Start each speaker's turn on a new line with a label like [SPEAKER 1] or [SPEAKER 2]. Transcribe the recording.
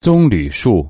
[SPEAKER 1] 棕榈树。